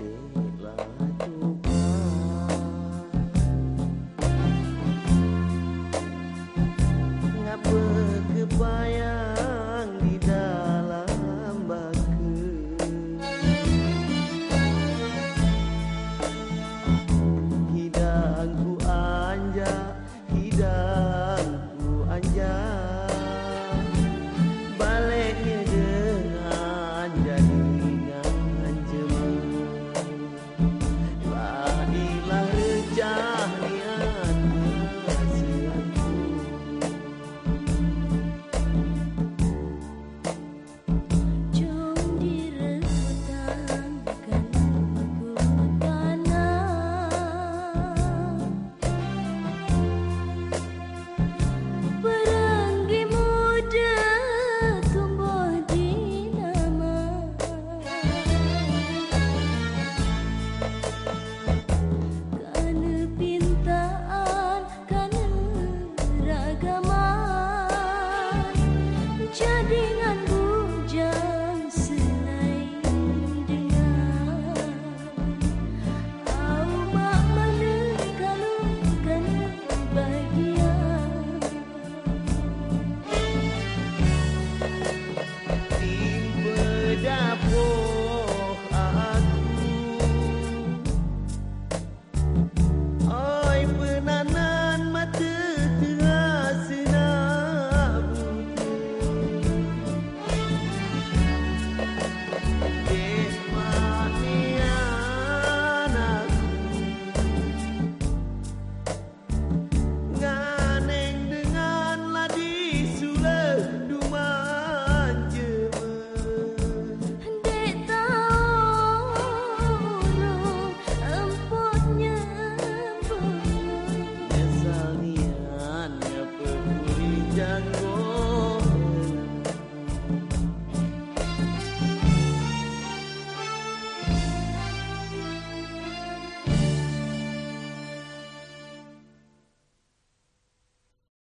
you.